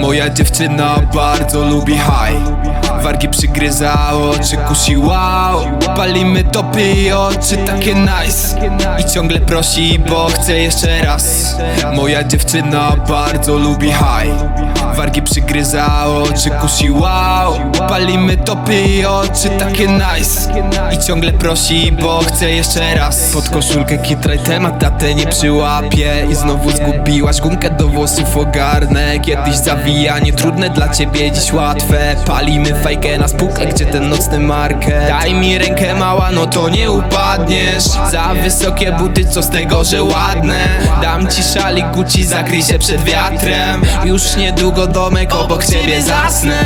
Moja dziewczyna bardzo lubi high Wargi przygryza oczy, kusi wow Palimy topy i oczy takie nice. I ciągle prosi, bo chce jeszcze raz. Moja dziewczyna bardzo lubi high Wargi przygryza oczy, kusi wow Palimy topy i oczy takie nice. I ciągle prosi, bo chce jeszcze raz. Pod koszulkę kitraj temat, tatę nie przyłapie. I znowu zgubiłaś gumkę do włosów ogarnę. Kiedyś zawijanie trudne dla ciebie, dziś łatwe. Palimy fajkę na spółkę, gdzie ten nocny market. Daj mi rękę mała, no to nie upadniesz. Za wysokie buty, co z tego, że ładne. Dam ci szalik Gucci, zakryj się przed wiatrem. Już niedługo domek obok ciebie zasnę.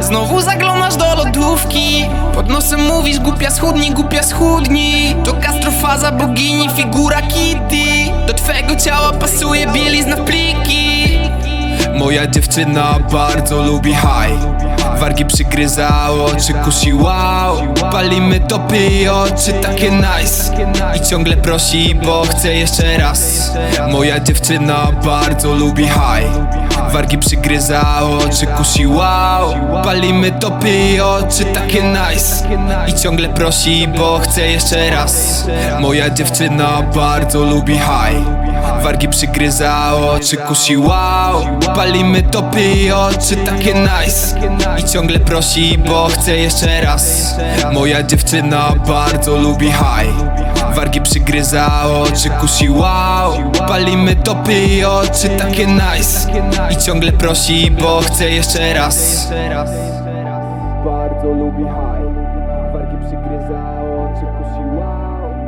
Znowu zaglądasz do lodówki. Pod nosem mówisz głupia schudni, głupia schudni. To gastrofaza bogini, figura Kitty. Do twego ciała pasuje bielizna w pliki. Moja dziewczyna bardzo lubi high Wargi przygryza oczy, kusi wow Palimy topy i oczy takie nice. I ciągle prosi, bo chce jeszcze raz. Moja dziewczyna bardzo lubi high. Wargi przygryza oczy, kusi wow. Palimy topy i oczy takie nice. I ciągle prosi, bo chce jeszcze raz. Moja dziewczyna bardzo lubi high. Wargi przygryza oczy, kusi wow. Palimy topy i oczy takie nice. I ciągle prosi, bo chce jeszcze raz Moja dziewczyna bardzo lubi high Wargi przygryza oczy, kusi wow. Palimy topy i oczy takie nice. I ciągle prosi, bo chce jeszcze raz. Bardzo lubi high Wargi przygryza oczy, kusi wow